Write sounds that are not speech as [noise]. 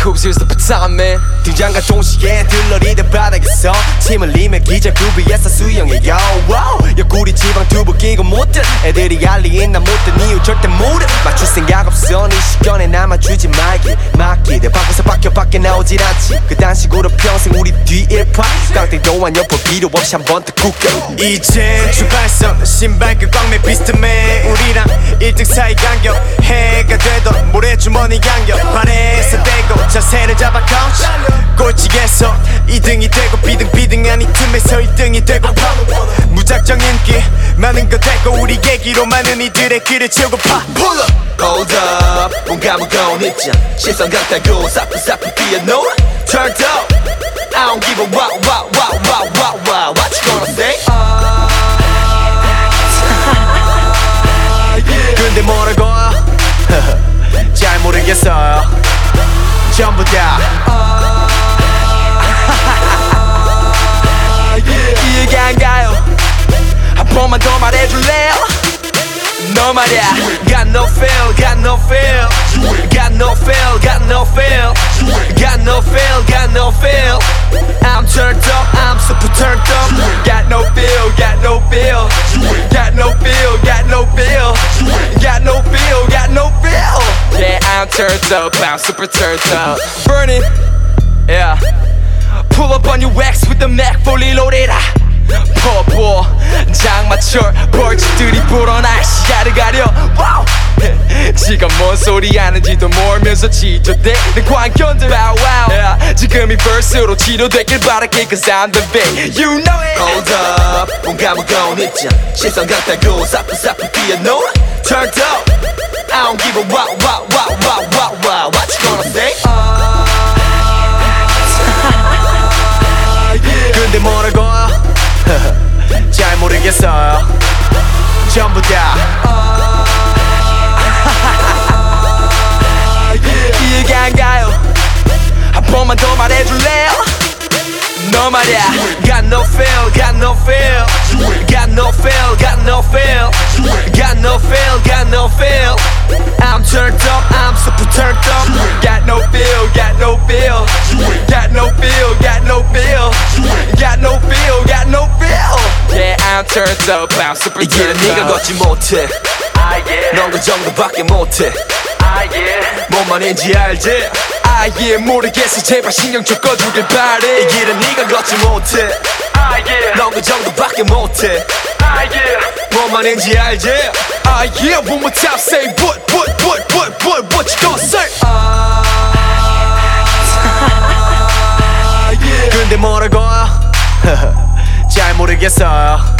The baton man 등장과 동시에 들러리던 바닥에서 침을 흘리며 기자구 위에서 수영해요 wow. 옆구리 지방 두부 끼고 못들 애들이 알리인 나 못된 이유 절대 모르 맞출 생각 없어. 네 시간에 남아주지 말기. 맡기대. 바꿔서 바뀌어 밖에 나오질 않지. 그딴 식으로 평생 우리 뒤일파. 깡패도 한 옆을 필요 없이 한번 더 굳겨 이젠 출발선 신발끈 꽝매 비스트맨 우리랑 1등 사이 간격. 해가 되던 모래주머니 간격. 대고 자세를 잡아 카운치 꼴찌에서 2등이 되고 비등비등한 이 틈에서 1등이 되고 무작정 인기 많은 거 되고 우리 얘기로 많은 이들의 귀를 채우고파. Pull up, hold up. 뭔가 무거운 입장 시선 같다고 사프사프 뛰어놀 Turned up. I don't give a wow wow wow wow wow wow. What you gonna say? [laughs] 근데 뭐라고? [laughs] 잘 모르겠어요 전부 다 이해가 안 가요 한 번만 더 말해줄래요 너 말야 Got no feel, got no feel Got no feel, got no feel Got no feel, got no feel Yeah, I'm turned up, I'm super turned up Burning, yeah Pull up on your wax with the Mac fully loaded ah. 퍼포 장마철 벌집들이 불어나 시야를 가려 와우 [laughs] 지가 뭔 소리 하는지도 모르면서 지저대 내 광견들 와우 와우 yeah. 지금이 벌스로 치료되길 바랄게 cause I'm the big You know it Hold up 뭔가 무거운 입장 시선 같다고 사프사프 뛰어놀 Turned up I don't give a wow wow 근데 뭐라고. [laughs] 잘 모르겠어요. 전부 다. [laughs] 이해가 안 가요. 한 번만 더 말해줄래요? 너 말야. Got no feel, got no feel. Got no feel, got Yeah, I'm turned up, I'm super 이 길은 turned 네가 걷지 못해 넌그 정도밖에 못해 뭔 말인지 알지? 아예 모르겠어 제발 신경 좀 꺼주길 이 바래 길은 네가 걷지 못해 넌그 정도밖에 못해 뭔 말인지 알지? Ah yeah, one more time, say what, what, what, what, what, what you gonna say? 근데 뭐라고 잘 모르겠어요